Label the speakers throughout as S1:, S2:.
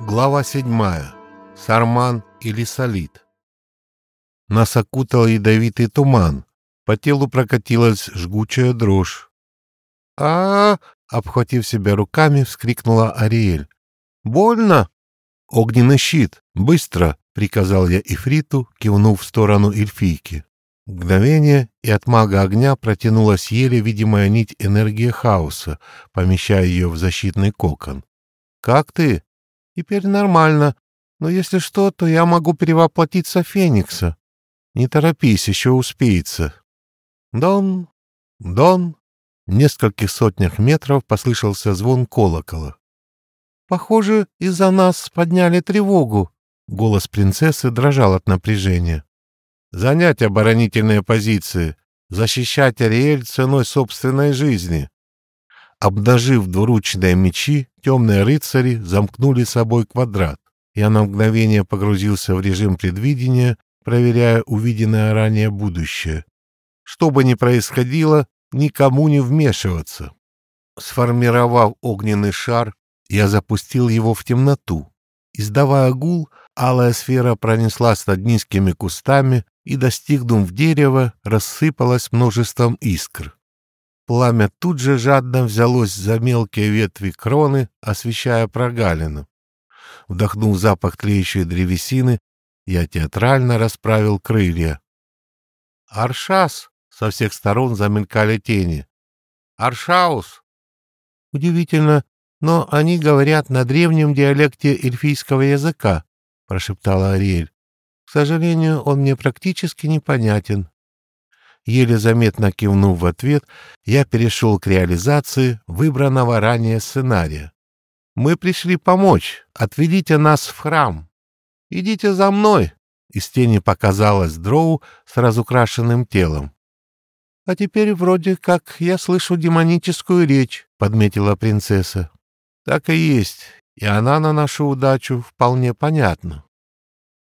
S1: Глава седьмая. Сарман или Солид. Нас окутал ядовитый туман. По телу прокатилась жгучая дрожь. а, -а, -а обхватив себя руками, вскрикнула Ариэль. «Больно!» «Огненный щит! Быстро!» — приказал я Ифриту, кивнув в сторону эльфийки. Мгновение, и от мага огня протянулась еле видимая нить энергии хаоса, помещая ее в защитный кокон. «Как ты?» Теперь нормально, но если что, то я могу перевоплотиться Феникса. Не торопись, еще успеется. Дон, Дон. В нескольких сотнях метров послышался звон колокола. Похоже, из-за нас подняли тревогу. Голос принцессы дрожал от напряжения. Занять оборонительные позиции, защищать Ариэль ценой собственной жизни. Обнажив двуручные мечи, темные рыцари замкнули собой квадрат. Я на мгновение погрузился в режим предвидения, проверяя увиденное ранее будущее. Что бы ни происходило, никому не вмешиваться. Сформировав огненный шар, я запустил его в темноту. Издавая гул, алая сфера пронеслась над низкими кустами и, достигнув дерева, рассыпалась множеством искр. Пламя тут же жадно взялось за мелкие ветви кроны, освещая прогалину. Вдохнув запах тлеющей древесины, я театрально расправил крылья. «Аршас!» — со всех сторон замелькали тени. «Аршаус!» «Удивительно, но они говорят на древнем диалекте эльфийского языка», — прошептала Ариэль. «К сожалению, он мне практически непонятен». Еле заметно кивнув в ответ, я перешел к реализации выбранного ранее сценария. «Мы пришли помочь. Отведите нас в храм. Идите за мной!» Из тени показалась дроу с разукрашенным телом. «А теперь вроде как я слышу демоническую речь», — подметила принцесса. «Так и есть, и она на нашу удачу вполне понятна.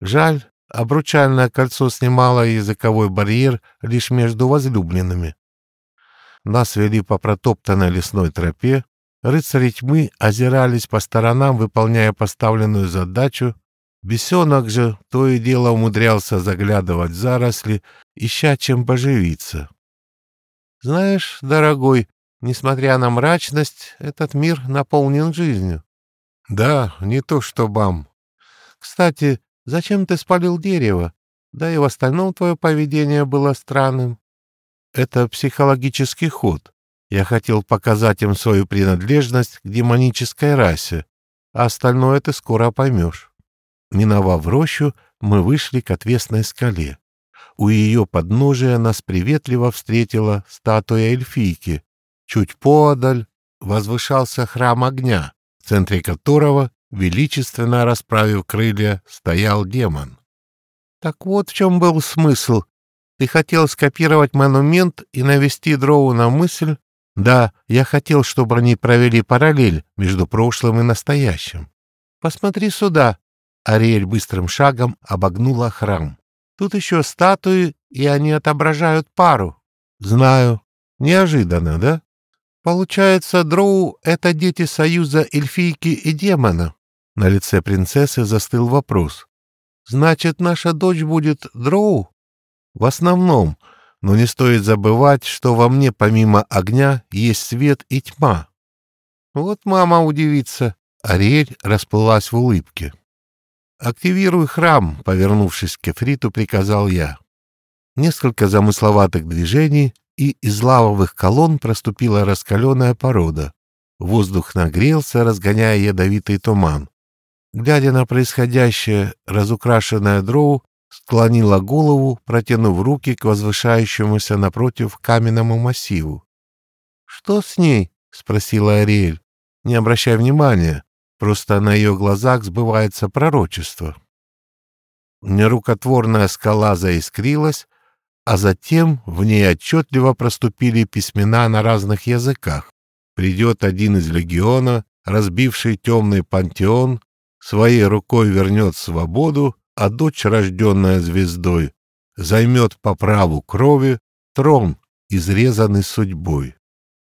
S1: Жаль, Обручальное кольцо снимало языковой барьер лишь между возлюбленными. Нас вели по протоптанной лесной тропе, рыцари тьмы озирались по сторонам, выполняя поставленную задачу, бесенок же то и дело умудрялся заглядывать в заросли, ища чем поживиться. Знаешь, дорогой, несмотря на мрачность, этот мир наполнен жизнью. Да, не то что бам. Кстати, Зачем ты спалил дерево? Да и в остальном твое поведение было странным. Это психологический ход. Я хотел показать им свою принадлежность к демонической расе, а остальное ты скоро поймешь. Миновав рощу, мы вышли к отвесной скале. У ее подножия нас приветливо встретила статуя эльфийки. Чуть поодаль возвышался храм огня, в центре которого величественно расправив крылья, стоял демон. Так вот в чем был смысл. Ты хотел скопировать монумент и навести дроу на мысль? Да, я хотел, чтобы они провели параллель между прошлым и настоящим. Посмотри сюда. Ариэль быстрым шагом обогнула храм. Тут еще статуи, и они отображают пару. Знаю. Неожиданно, да? Получается, дроу — это дети союза эльфийки и демона. На лице принцессы застыл вопрос. «Значит, наша дочь будет дроу?» «В основном, но не стоит забывать, что во мне помимо огня есть свет и тьма». «Вот мама удивится». Ариэль расплылась в улыбке. «Активируй храм», — повернувшись к Эфриту, приказал я. Несколько замысловатых движений, и из лавовых колонн проступила раскаленная порода. Воздух нагрелся, разгоняя ядовитый туман. Глядя на происходящее, разукрашенная дроу склонила голову, протянув руки к возвышающемуся напротив каменному массиву. «Что с ней?» — спросила Ариэль. «Не обращай внимания, просто на ее глазах сбывается пророчество». Нерукотворная скала заискрилась, а затем в ней отчетливо проступили письмена на разных языках. Придет один из легиона, разбивший темный пантеон, своей рукой вернет свободу, а дочь, рожденная звездой, займет по праву крови трон, изрезанный судьбой.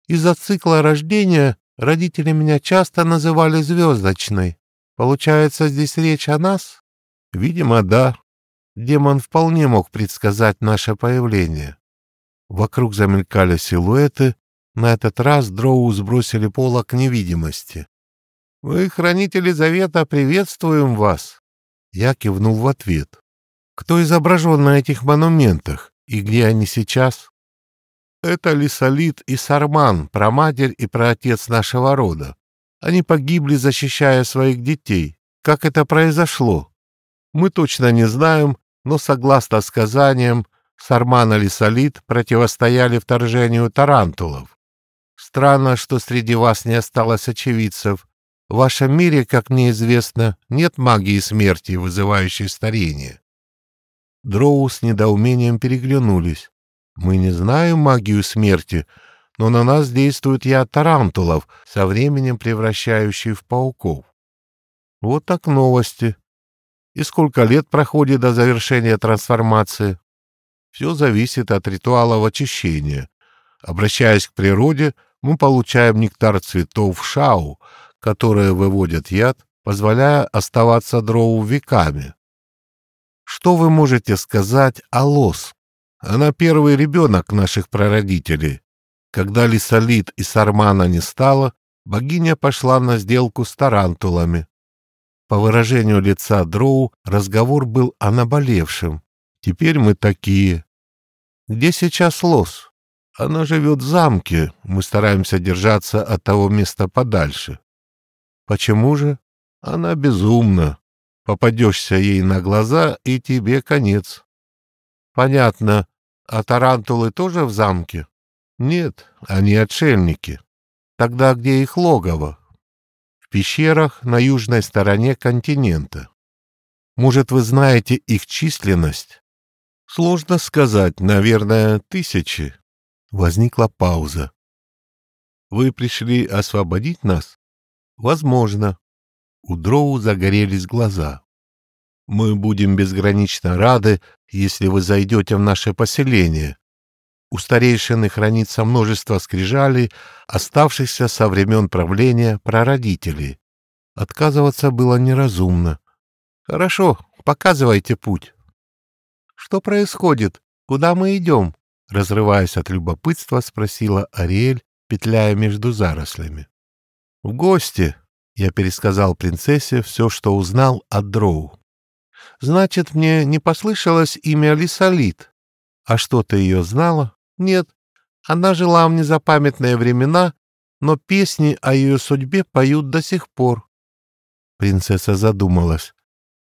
S1: Из-за цикла рождения родители меня часто называли звездочной. Получается, здесь речь о нас? Видимо, да. Демон вполне мог предсказать наше появление. Вокруг замелькали силуэты. На этот раз дроу сбросили полок невидимости. «Вы, хранители завета, приветствуем вас!» Я кивнул в ответ. «Кто изображен на этих монументах и где они сейчас?» «Это Лисолит и Сарман, праматерь и праотец нашего рода. Они погибли, защищая своих детей. Как это произошло? Мы точно не знаем, но, согласно сказаниям, Сарман и Лисолит противостояли вторжению тарантулов. Странно, что среди вас не осталось очевидцев. В вашем мире, как мне известно, нет магии смерти, вызывающей старение. Дроу с недоумением переглянулись. Мы не знаем магию смерти, но на нас действует яд тарантулов, со временем превращающий в пауков. Вот так новости. И сколько лет проходит до завершения трансформации? Все зависит от ритуалов очищения. Обращаясь к природе, мы получаем нектар цветов шау, которые выводят яд, позволяя оставаться дроу веками. Что вы можете сказать о лос? Она первый ребенок наших прародителей, когда Лисолит и Сармана не стало, богиня пошла на сделку с тарантулами. По выражению лица Дроу разговор был о наболевшем. Теперь мы такие. Где сейчас Лос? Она живет в замке. Мы стараемся держаться от того места подальше. Почему же? Она безумна. Попадешься ей на глаза, и тебе конец. Понятно. А тарантулы тоже в замке? Нет, они отшельники. Тогда где их логово? В пещерах на южной стороне континента. Может, вы знаете их численность? Сложно сказать, наверное, тысячи. Возникла пауза. Вы пришли освободить нас? Возможно. У Дроу загорелись глаза. Мы будем безгранично рады, если вы зайдете в наше поселение, у старейшины хранится множество скрижалей, оставшихся со времен правления прародителей. Отказываться было неразумно. «Хорошо, показывайте путь». «Что происходит? Куда мы идем?» Разрываясь от любопытства, спросила Ариэль, петляя между зарослями. «В гости», — я пересказал принцессе все, что узнал от Дроу. «Значит, мне не послышалось имя Лисалит. А что ты ее знала?» Нет, она жила в незапамятные времена, но песни о ее судьбе поют до сих пор. Принцесса задумалась.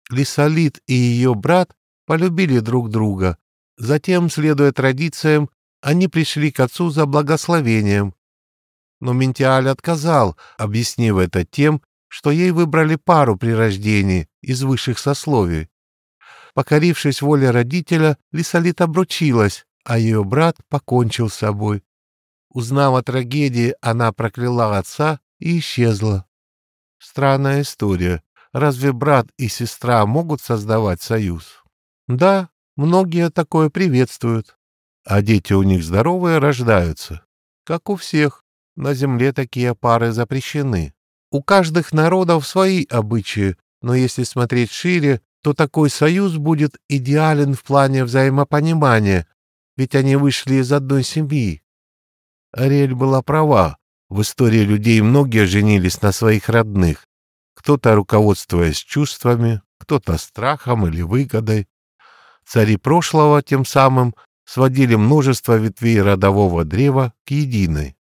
S1: Лисолит и ее брат полюбили друг друга. Затем, следуя традициям, они пришли к отцу за благословением. Но Ментиаль отказал, объяснив это тем, что ей выбрали пару при рождении из высших сословий. Покорившись воле родителя, Лисолит обручилась, а ее брат покончил с собой. Узнав о трагедии, она прокляла отца и исчезла. Странная история. Разве брат и сестра могут создавать союз? Да, многие такое приветствуют. А дети у них здоровые рождаются. Как у всех. На земле такие пары запрещены. У каждых народов свои обычаи, но если смотреть шире, то такой союз будет идеален в плане взаимопонимания, ведь они вышли из одной семьи. Ариэль была права. В истории людей многие женились на своих родных. Кто-то руководствуясь чувствами, кто-то страхом или выгодой. Цари прошлого тем самым сводили множество ветвей родового древа к единой.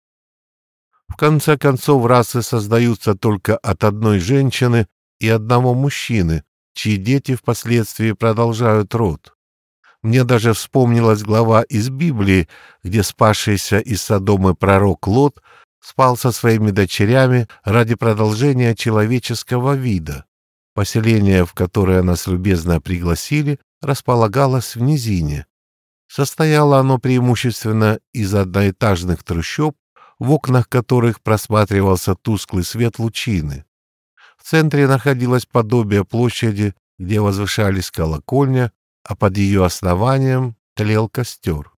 S1: В конце концов, расы создаются только от одной женщины и одного мужчины, чьи дети впоследствии продолжают род. Мне даже вспомнилась глава из Библии, где спасшийся из Содомы пророк Лот спал со своими дочерями ради продолжения человеческого вида. Поселение, в которое нас любезно пригласили, располагалось в низине. Состояло оно преимущественно из одноэтажных трущоб, в окнах которых просматривался тусклый свет лучины. В центре находилось подобие площади, где возвышались колокольня, а под ее основанием тлел костер.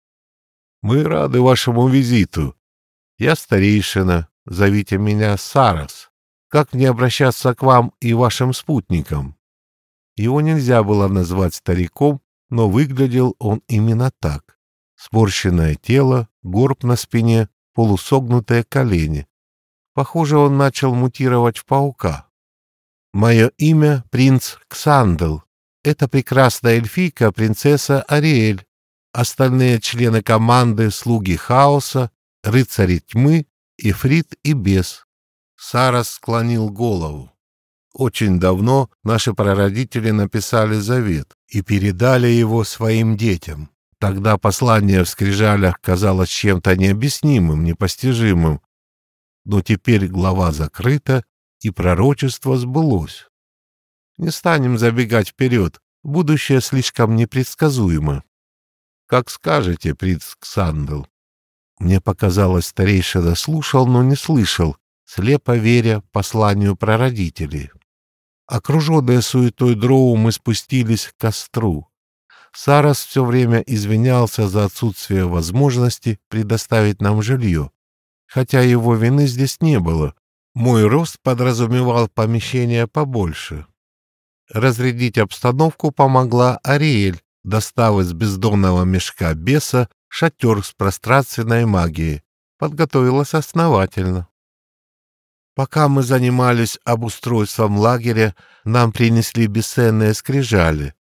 S1: «Мы рады вашему визиту. Я старейшина, зовите меня Сарас. Как мне обращаться к вам и вашим спутникам?» Его нельзя было назвать стариком, но выглядел он именно так. Спорщенное тело, горб на спине, полусогнутые колени. Похоже, он начал мутировать в паука. «Мое имя — принц Ксандл. Это прекрасная эльфийка, принцесса Ариэль. Остальные члены команды — слуги хаоса, рыцари тьмы, Ифрит и бес». Сарас склонил голову. Очень давно наши прародители написали завет и передали его своим детям. Тогда послание в скрижалях казалось чем-то необъяснимым, непостижимым. Но теперь глава закрыта, и пророчество сбылось. Не станем забегать вперед, будущее слишком непредсказуемо. Как скажете, принц Ксандл. Мне показалось, старейшина слушал, но не слышал, слепо веря посланию прародителей. Окруженные суетой дроу мы спустились к костру. Сарас все время извинялся за отсутствие возможности предоставить нам жилье, хотя его вины здесь не было. Мой рост подразумевал помещение побольше. Разрядить обстановку помогла Ариэль, достав из бездонного мешка беса шатер с пространственной магией. Подготовилась основательно. Пока мы занимались обустройством лагеря, нам принесли бесценные скрижали.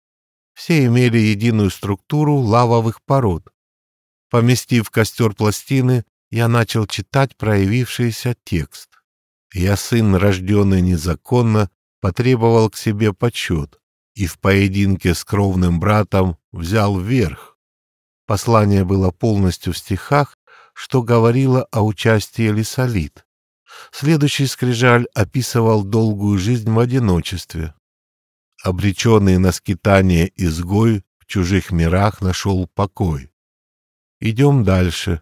S1: Все имели единую структуру лавовых пород. Поместив костер пластины, я начал читать проявившийся текст. Я, сын, рожденный незаконно, потребовал к себе почет и в поединке с кровным братом взял верх. Послание было полностью в стихах, что говорило о участии Лисолит. Следующий скрижаль описывал долгую жизнь в одиночестве. Обреченный на скитание изгой в чужих мирах нашел покой. Идем дальше.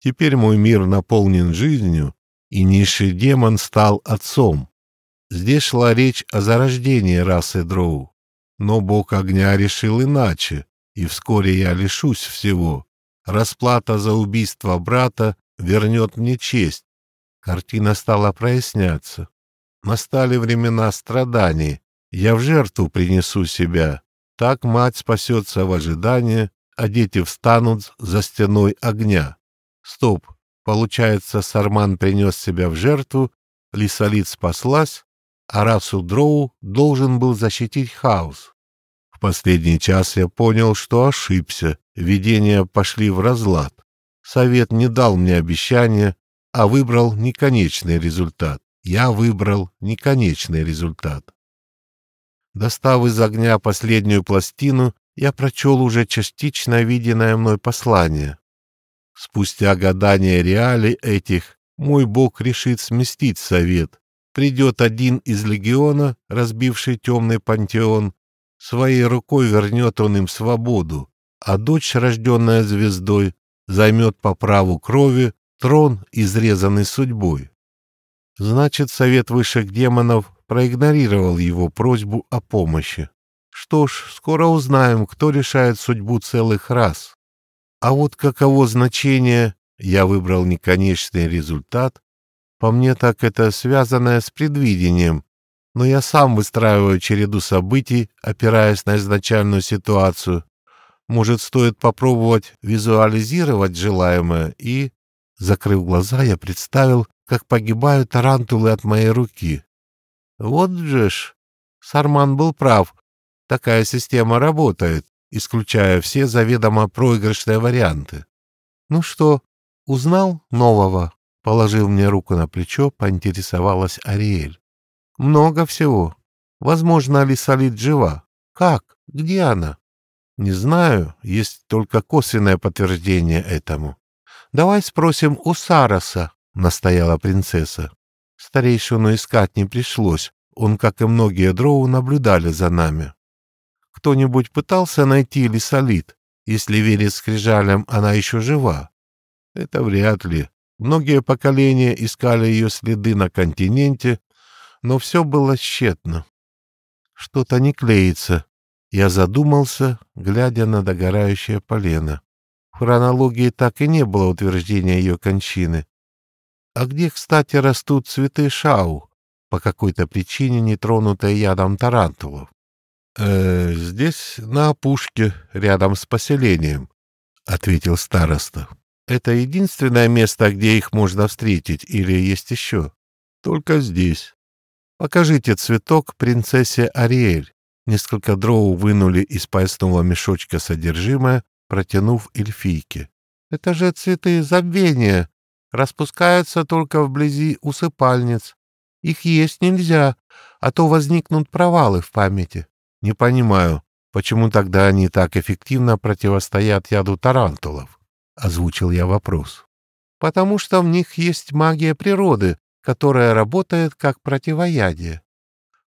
S1: Теперь мой мир наполнен жизнью, и низший демон стал отцом. Здесь шла речь о зарождении расы Дроу. Но бог огня решил иначе, и вскоре я лишусь всего. Расплата за убийство брата вернет мне честь, Картина стала проясняться. Настали времена страданий. Я в жертву принесу себя. Так мать спасется в ожидании, а дети встанут за стеной огня. Стоп. Получается, Сарман принес себя в жертву, Лисолит спаслась, а расу Дроу должен был защитить хаос. В последний час я понял, что ошибся, видения пошли в разлад. Совет не дал мне обещания, а выбрал неконечный результат. Я выбрал неконечный результат. Достав из огня последнюю пластину, я прочел уже частично виденное мной послание. Спустя гадания реали этих, мой бог решит сместить совет. Придет один из легиона, разбивший темный пантеон, своей рукой вернет он им свободу, а дочь, рожденная звездой, займет по праву крови трон, изрезанный судьбой. Значит, совет высших демонов проигнорировал его просьбу о помощи. Что ж, скоро узнаем, кто решает судьбу целых рас. А вот каково значение, я выбрал неконечный результат, по мне так это связанное с предвидением, но я сам выстраиваю череду событий, опираясь на изначальную ситуацию. Может, стоит попробовать визуализировать желаемое и... Закрыв глаза, я представил, как погибают тарантулы от моей руки. Вот же ж! Сарман был прав. Такая система работает, исключая все заведомо проигрышные варианты. Ну что, узнал нового? Положив мне руку на плечо, поинтересовалась Ариэль. Много всего. Возможно, Алисалит жива. Как? Где она? Не знаю, есть только косвенное подтверждение этому. «Давай спросим у Сараса», — настояла принцесса. Старейшину искать не пришлось, он, как и многие дроу, наблюдали за нами. Кто-нибудь пытался найти Лисолит? Если верить скрижалям, она еще жива? Это вряд ли. Многие поколения искали ее следы на континенте, но все было тщетно. Что-то не клеится. Я задумался, глядя на догорающее полено. В хронологии так и не было утверждения ее кончины. А где, кстати, растут цветы шау? по какой-то причине не тронутые ядом тарантулов. «Э, «Здесь, на опушке, рядом с поселением», — ответил староста. «Это единственное место, где их можно встретить, или есть еще?» «Только здесь. Покажите цветок принцессе Ариэль». Несколько дроу вынули из поясного мешочка содержимое, протянув эльфийке. «Это же цветы забвения. Распускаются только вблизи усыпальниц. Их есть нельзя, а то возникнут провалы в памяти». «Не понимаю, почему тогда они так эффективно противостоят яду тарантулов?» — озвучил я вопрос. «Потому что в них есть магия природы, которая работает как противоядие.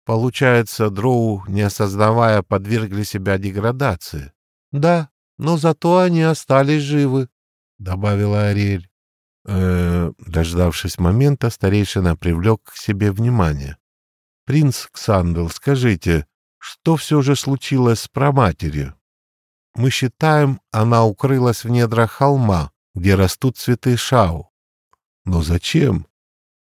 S1: Получается, дроу, не осознавая, подвергли себя деградации. Да, но зато они остались живы, — добавила Ариэль. Э дождавшись момента, старейшина привлек к себе внимание. — Принц Ксандл, скажите, что все же случилось с праматерью? Мы считаем, она укрылась в недрах холма, где растут цветы шау. Но зачем?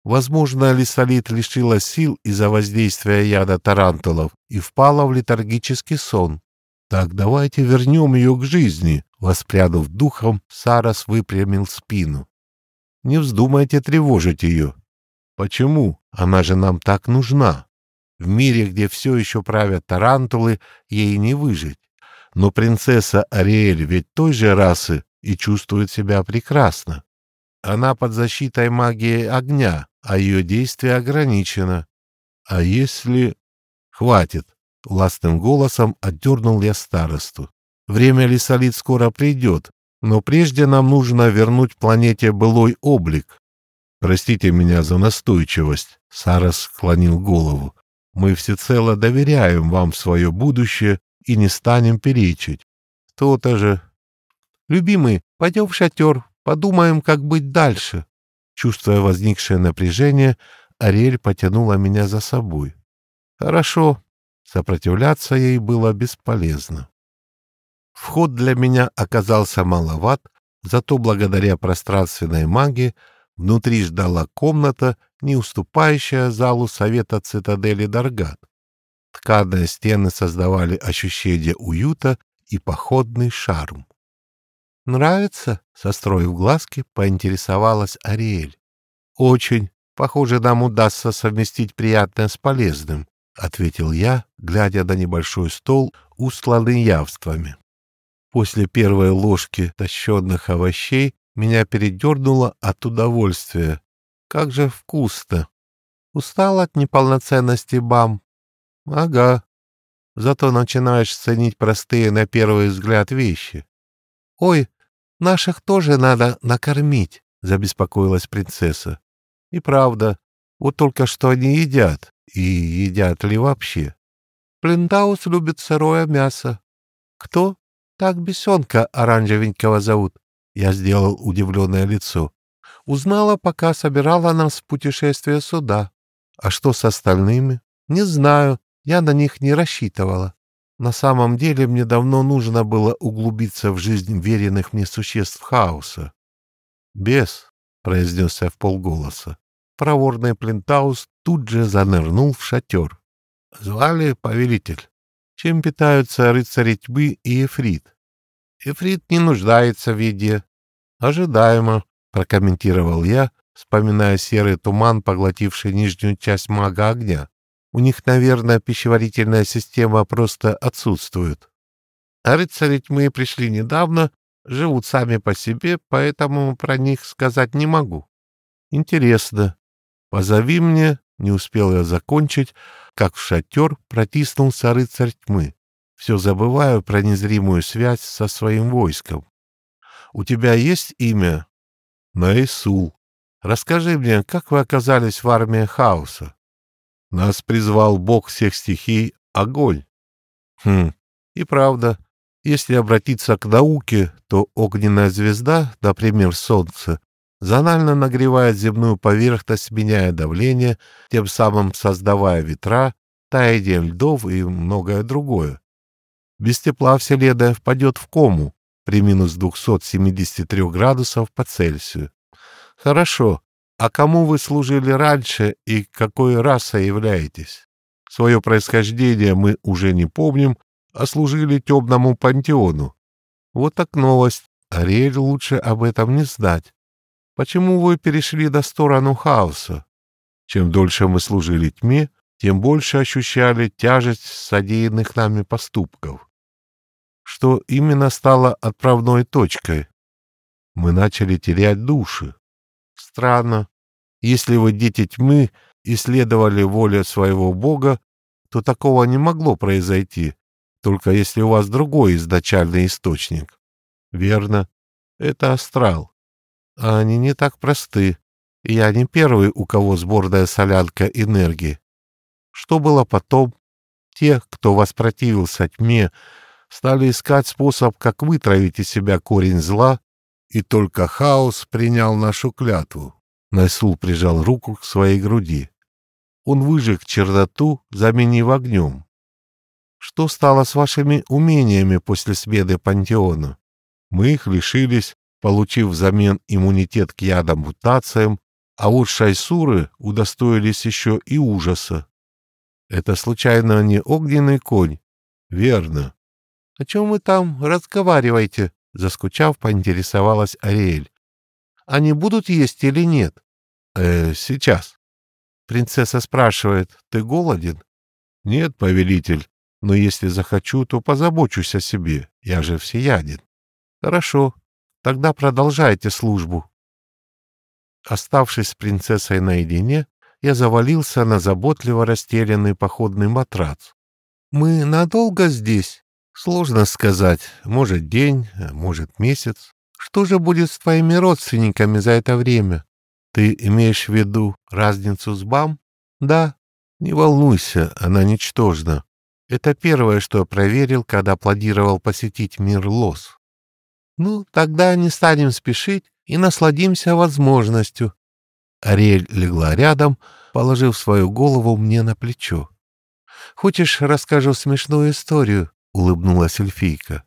S1: Возможно, Лисолит лишилась сил из-за воздействия яда тарантулов и впала в летаргический сон. Так давайте вернем ее к жизни. Воспрянув духом, Сарас выпрямил спину. Не вздумайте тревожить ее. Почему? Она же нам так нужна. В мире, где все еще правят тарантулы, ей не выжить. Но принцесса Ариэль ведь той же расы и чувствует себя прекрасно. Она под защитой магии огня, а ее действие ограничено. А если... Хватит! Властным голосом отдернул я старосту. Время лесолит скоро придет, но прежде нам нужно вернуть планете былой облик. Простите меня за настойчивость, Сарас склонил голову. Мы всецело доверяем вам свое будущее и не станем перечить. То-то же. Любимый, пойдем в шатер, подумаем, как быть дальше. Чувствуя возникшее напряжение, Ариэль потянула меня за собой. Хорошо, сопротивляться ей было бесполезно. Вход для меня оказался маловат, зато благодаря пространственной магии внутри ждала комната, не уступающая залу совета цитадели Даргат. Тканые стены создавали ощущение уюта и походный шарм. «Нравится?» — состроив глазки, поинтересовалась Ариэль. «Очень. Похоже, нам удастся совместить приятное с полезным», — ответил я, глядя на небольшой стол, устланный явствами. После первой ложки тащенных овощей меня передернуло от удовольствия. Как же вкусно! Устал от неполноценности бам? Ага. Зато начинаешь ценить простые на первый взгляд вещи. Ой, наших тоже надо накормить, забеспокоилась принцесса. И правда, вот только что они едят, и едят ли вообще. Плинтаус любит сырое мясо. Кто? Так бесенка оранжевенького зовут. Я сделал удивленное лицо. Узнала, пока собирала нас в путешествие сюда. А что с остальными? Не знаю, я на них не рассчитывала. На самом деле мне давно нужно было углубиться в жизнь веренных мне существ хаоса. «Бес», — произнес я в полголоса. Проворный Плентаус тут же занырнул в шатер. Звали повелитель. Чем питаются рыцари тьмы и эфрит? Эфрит не нуждается в еде. Ожидаемо, прокомментировал я, вспоминая серый туман, поглотивший нижнюю часть мага огня. У них, наверное, пищеварительная система просто отсутствует. А рыцари тьмы пришли недавно, живут сами по себе, поэтому про них сказать не могу. Интересно. Позови мне, не успел я закончить, как в шатер протиснулся рыцарь тьмы. Все забываю про незримую связь со своим войском. У тебя есть имя? Наисул. Расскажи мне, как вы оказались в армии хаоса? Нас призвал бог всех стихий — огонь. Хм, и правда, если обратиться к науке, то огненная звезда, например, Солнце, зонально нагревает земную поверхность, меняя давление, тем самым создавая ветра, таяние льдов и многое другое. Без тепла Вселенная впадет в кому при минус 273 градусов по Цельсию. Хорошо, А кому вы служили раньше и какой расой являетесь? Свое происхождение мы уже не помним, а служили темному пантеону. Вот так новость. Ариэль лучше об этом не знать. Почему вы перешли до сторону хаоса? Чем дольше мы служили тьме, тем больше ощущали тяжесть содеянных нами поступков. Что именно стало отправной точкой? Мы начали терять души. Странно. Если вы дети тьмы и следовали воле своего Бога, то такого не могло произойти, только если у вас другой изначальный источник. Верно. Это астрал. А они не так просты. Я не первый, у кого сборная солянка энергии. Что было потом? Те, кто воспротивился тьме, стали искать способ, как вытравить из себя корень зла, и только хаос принял нашу клятву. Найсул прижал руку к своей груди. Он выжег черноту, заменив огнем. Что стало с вашими умениями после смены пантеона? Мы их лишились, получив взамен иммунитет к ядам-мутациям, а вот шайсуры удостоились еще и ужаса. Это случайно не огненный конь? Верно. О чем вы там разговариваете? Заскучав, поинтересовалась Ариэль. Они будут есть или нет? Э, сейчас. Принцесса спрашивает, ты голоден? Нет, повелитель, но если захочу, то позабочусь о себе. Я же всеяден. Хорошо, тогда продолжайте службу. Оставшись с принцессой наедине, я завалился на заботливо расстеленный походный матрац. «Мы надолго здесь?» «Сложно сказать. Может, день, может, месяц. Что же будет с твоими родственниками за это время? Ты имеешь в виду разницу с БАМ? Да. Не волнуйся, она ничтожна. Это первое, что я проверил, когда планировал посетить мир Лос. Ну, тогда не станем спешить и насладимся возможностью. Ариэль легла рядом, положив свою голову мне на плечо. «Хочешь, расскажу смешную историю?» — улыбнулась эльфийка.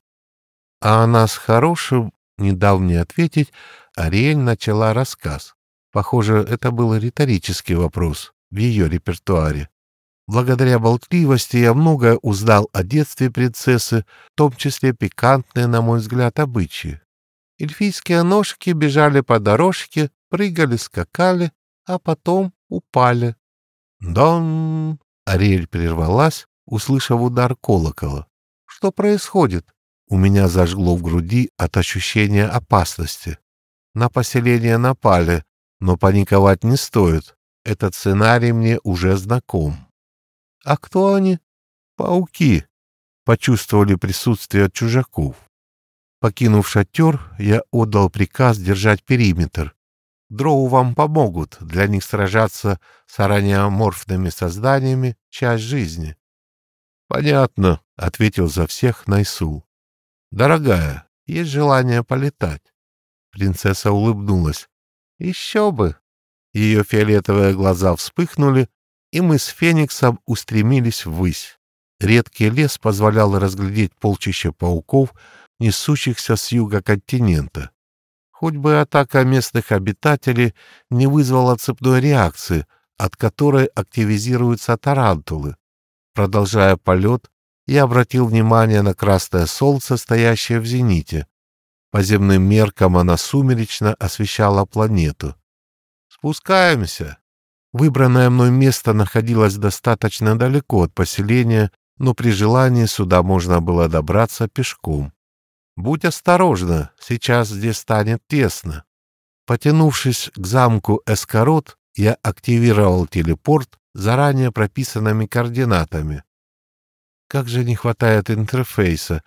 S1: А она с хорошим, не дав мне ответить, Ариэль начала рассказ. Похоже, это был риторический вопрос в ее репертуаре. Благодаря болтливости я многое узнал о детстве принцессы, в том числе пикантные, на мой взгляд, обычаи. Эльфийские ножки бежали по дорожке, прыгали, скакали, а потом упали. «Дон!» — Ариэль прервалась, услышав удар колокола. «Что происходит?» У меня зажгло в груди от ощущения опасности. На поселение напали, но паниковать не стоит. Этот сценарий мне уже знаком. А кто они? Пауки. Почувствовали присутствие чужаков. Покинув шатер, я отдал приказ держать периметр. Дроу вам помогут, для них сражаться с араниоморфными созданиями — часть жизни. — Понятно, — ответил за всех Найсул. — Дорогая, есть желание полетать? Принцесса улыбнулась. — Еще бы! Ее фиолетовые глаза вспыхнули, и мы с Фениксом устремились ввысь. Редкий лес позволял разглядеть полчища пауков, несущихся с юга континента. Хоть бы атака местных обитателей не вызвала цепной реакции, от которой активизируются тарантулы. Продолжая полет, я обратил внимание на красное солнце, стоящее в зените. По земным меркам она сумеречно освещала планету. «Спускаемся!» Выбранное мной место находилось достаточно далеко от поселения, но при желании сюда можно было добраться пешком. «Будь осторожна, сейчас здесь станет тесно». Потянувшись к замку Эскорот, я активировал телепорт заранее прописанными координатами. Как же не хватает интерфейса.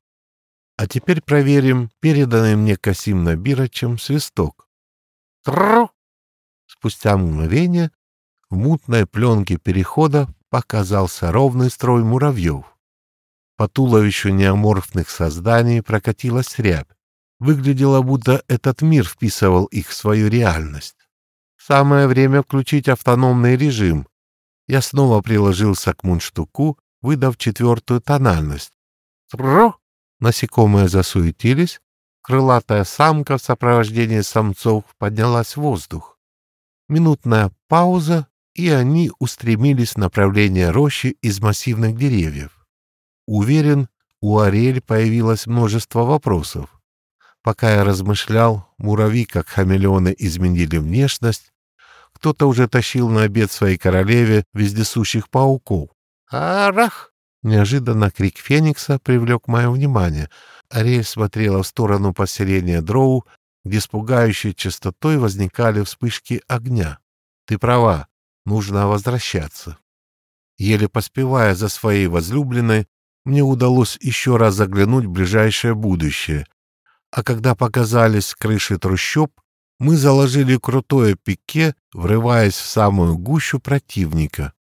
S1: А теперь проверим переданный мне Касим Набирочем свисток. Трррр! Спустя мгновение в мутной пленке перехода показался ровный строй муравьев. По туловищу неаморфных созданий прокатилась рябь. Выглядело, будто этот мир вписывал их в свою реальность. Самое время включить автономный режим. Я снова приложился к мундштуку, выдав четвертую тональность. Тро! Насекомые засуетились. Крылатая самка в сопровождении самцов поднялась в воздух. Минутная пауза, и они устремились в направление рощи из массивных деревьев. Уверен, у Ариэль появилось множество вопросов. Пока я размышлял, муравьи, как хамелеоны, изменили внешность. Кто-то уже тащил на обед своей королеве вездесущих пауков. «Арах!» Неожиданно крик Феникса привлек мое внимание. Ариэль смотрела в сторону поселения Дроу, где с пугающей частотой возникали вспышки огня. «Ты права, нужно возвращаться». Еле поспевая за своей возлюбленной, мне удалось еще раз заглянуть в ближайшее будущее. А когда показались крыши трущоб, мы заложили крутое пике, врываясь в самую гущу противника.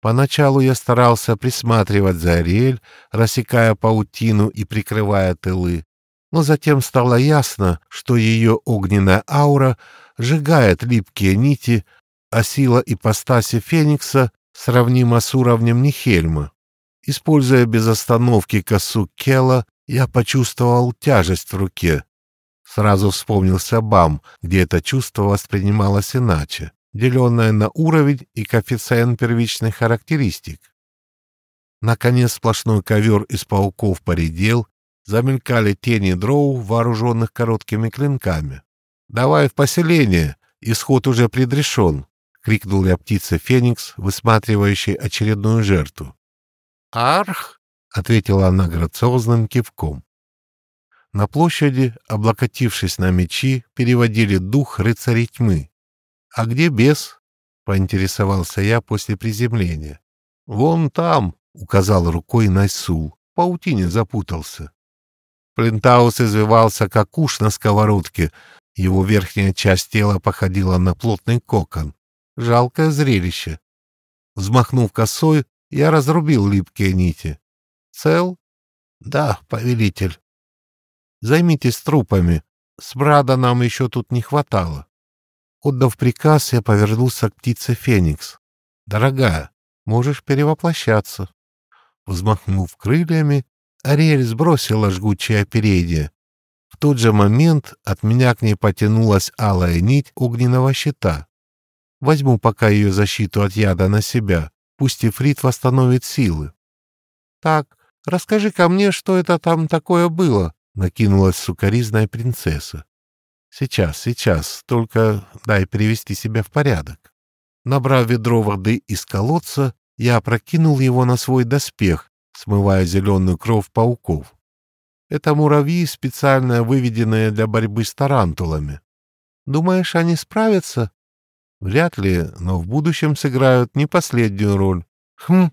S1: Поначалу я старался присматривать за Ариэль, рассекая паутину и прикрывая тылы, но затем стало ясно, что ее огненная аура сжигает липкие нити, а сила ипостаси Феникса сравнима с уровнем Нихельма. Используя без остановки косу Кела, я почувствовал тяжесть в руке. Сразу вспомнился БАМ, где это чувство воспринималось иначе деленное на уровень и коэффициент первичных характеристик. Наконец сплошной ковер из пауков поредел, замелькали тени дроу, вооруженных короткими клинками. «Давай в поселение, исход уже предрешен», — крикнул я птице Феникс, высматривающей очередную жертву. «Арх!» — ответила она грациозным кивком. На площади, облокотившись на мечи, переводили дух рыцарей тьмы. «А где бес?» — поинтересовался я после приземления. «Вон там», — указал рукой Найсул, — паутине запутался. Плентаус извивался, как уж на сковородке. Его верхняя часть тела походила на плотный кокон. Жалкое зрелище. Взмахнув косой, я разрубил липкие нити. «Цел?» «Да, повелитель». «Займитесь трупами. С брада нам еще тут не хватало». Отдав приказ, я повернулся к птице Феникс. «Дорогая, можешь перевоплощаться». Взмахнув крыльями, Ариэль сбросила жгучее оперение. В тот же момент от меня к ней потянулась алая нить огненного щита. Возьму пока ее защиту от яда на себя, пусть Ифрит восстановит силы. «Так, расскажи ко мне, что это там такое было?» — накинулась сукоризная принцесса. Сейчас, сейчас, только дай привести себя в порядок. Набрав ведро воды из колодца, я опрокинул его на свой доспех, смывая зеленую кровь пауков. Это муравьи, специально выведенные для борьбы с тарантулами. Думаешь, они справятся? Вряд ли, но в будущем сыграют не последнюю роль. Хм,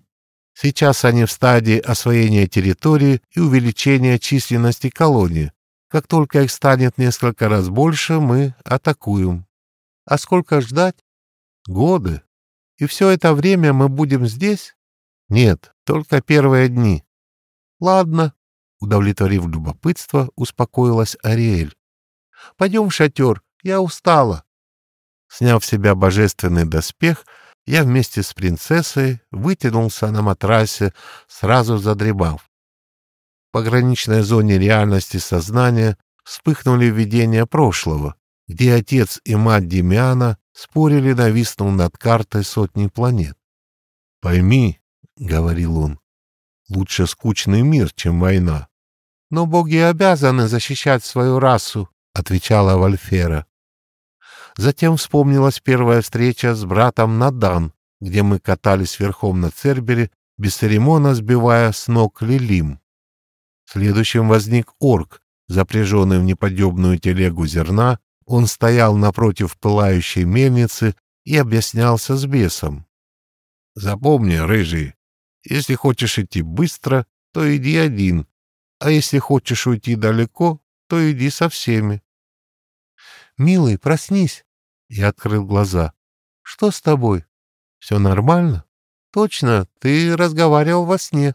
S1: сейчас они в стадии освоения территории и увеличения численности колонии. Как только их станет несколько раз больше, мы атакуем. А сколько ждать? Годы. И все это время мы будем здесь? Нет, только первые дни. Ладно, удовлетворив любопытство, успокоилась Ариэль. Пойдем в шатер, я устала. Сняв в себя божественный доспех, я вместе с принцессой вытянулся на матрасе, сразу задребав пограничной зоне реальности сознания вспыхнули видения прошлого, где отец и мать Демиана спорили, нависнув над картой сотни планет. «Пойми», — говорил он, — «лучше скучный мир, чем война». «Но боги обязаны защищать свою расу», — отвечала Вальфера. Затем вспомнилась первая встреча с братом Надан, где мы катались верхом на Цербере, бесцеремонно сбивая с ног Лилим. Следующим возник орк, запряженный в неподъемную телегу зерна. Он стоял напротив пылающей мельницы и объяснялся с бесом. «Запомни, рыжий, если хочешь идти быстро, то иди один, а если хочешь уйти далеко, то иди со всеми». «Милый, проснись!» Я открыл глаза. «Что с тобой? Все нормально?» «Точно, ты разговаривал во сне».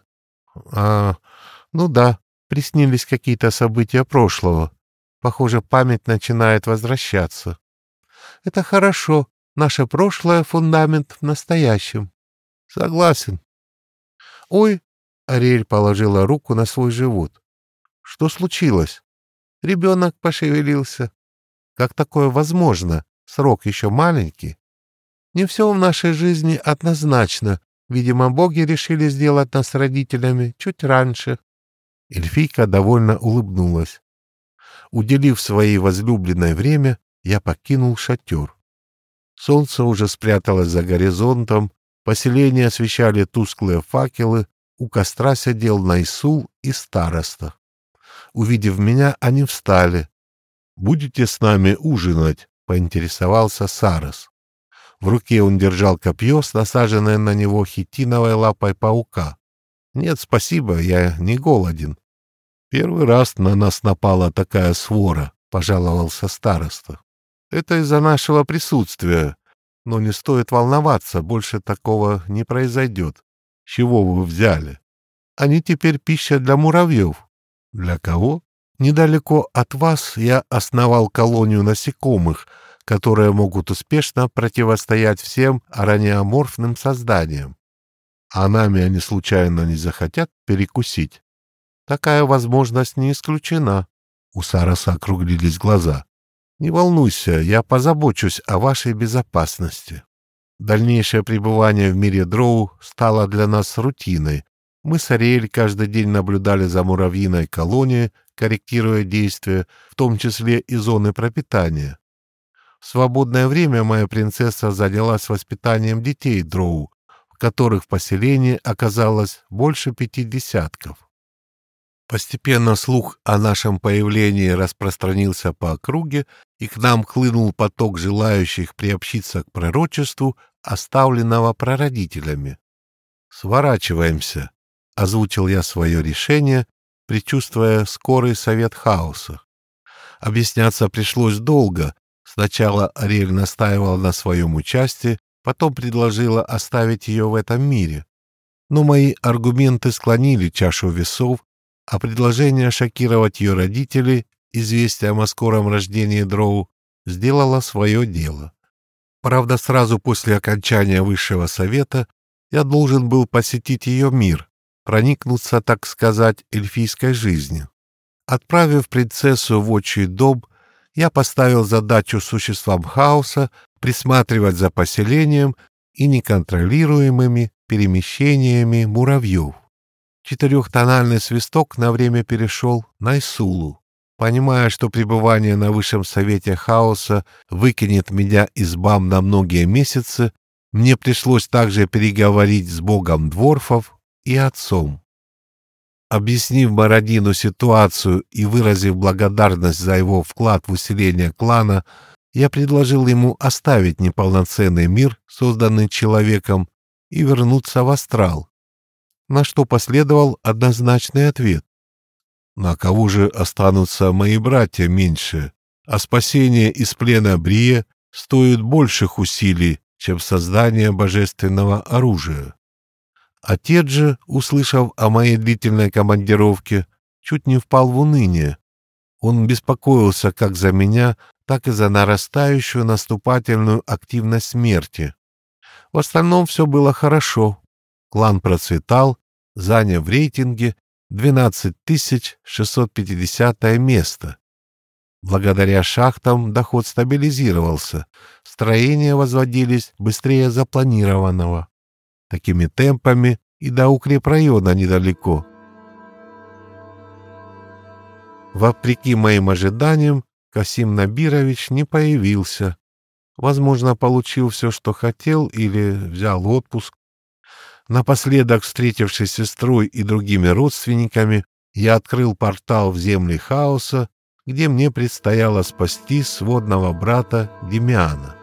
S1: «А, ну да, Приснились какие-то события прошлого. Похоже, память начинает возвращаться. Это хорошо. Наше прошлое — фундамент в настоящем. Согласен. Ой, Ариэль положила руку на свой живот. Что случилось? Ребенок пошевелился. Как такое возможно? Срок еще маленький. Не все в нашей жизни однозначно. Видимо, боги решили сделать нас родителями чуть раньше. Эльфийка довольно улыбнулась. Уделив своей возлюбленной время, я покинул шатер. Солнце уже спряталось за горизонтом, поселение освещали тусклые факелы, у костра сидел Найсул и староста. Увидев меня, они встали. «Будете с нами ужинать?» — поинтересовался Сарос. В руке он держал копье с насаженной на него хитиновой лапой паука. «Нет, спасибо, я не голоден». «Первый раз на нас напала такая свора», — пожаловался староста. «Это из-за нашего присутствия. Но не стоит волноваться, больше такого не произойдет. Чего вы взяли? Они теперь пища для муравьев. Для кого? Недалеко от вас я основал колонию насекомых, которые могут успешно противостоять всем араниоморфным созданиям. А нами они случайно не захотят перекусить? Такая возможность не исключена. У Сараса округлились глаза. Не волнуйся, я позабочусь о вашей безопасности. Дальнейшее пребывание в мире дроу стало для нас рутиной. Мы с Ариэль каждый день наблюдали за муравьиной колонией, корректируя действия, в том числе и зоны пропитания. В свободное время моя принцесса занялась воспитанием детей дроу, в которых в поселении оказалось больше пяти десятков. Постепенно слух о нашем появлении распространился по округе, и к нам хлынул поток желающих приобщиться к пророчеству, оставленного прародителями. «Сворачиваемся», — озвучил я свое решение, предчувствуя скорый совет хаоса. Объясняться пришлось долго. Сначала Ариэль настаивала на своем участии, потом предложила оставить ее в этом мире. Но мои аргументы склонили чашу весов, а предложение шокировать ее родителей, известие о скором рождении Дроу, сделало свое дело. Правда, сразу после окончания высшего совета я должен был посетить ее мир, проникнуться, так сказать, эльфийской жизнью. Отправив принцессу в отчий дом, я поставил задачу существам хаоса присматривать за поселением и неконтролируемыми перемещениями муравьев. Четырехтональный свисток на время перешел на Исулу. Понимая, что пребывание на Высшем Совете Хаоса выкинет меня из БАМ на многие месяцы, мне пришлось также переговорить с богом дворфов и отцом. Объяснив Бородину ситуацию и выразив благодарность за его вклад в усиление клана, я предложил ему оставить неполноценный мир, созданный человеком, и вернуться в астрал, на что последовал однозначный ответ. На кого же останутся мои братья меньше, а спасение из плена Брия стоит больших усилий, чем создание божественного оружия. Отец же, услышав о моей длительной командировке, чуть не впал в уныние. Он беспокоился как за меня, так и за нарастающую наступательную активность смерти. В остальном все было хорошо. Клан процветал, заняв в рейтинге 12650 место. Благодаря шахтам доход стабилизировался, строения возводились быстрее запланированного. Такими темпами и до укрепрайона недалеко. Вопреки моим ожиданиям, Касим Набирович не появился. Возможно, получил все, что хотел, или взял отпуск. Напоследок, встретившись с сестрой и другими родственниками, я открыл портал в земли хаоса, где мне предстояло спасти сводного брата Демиана.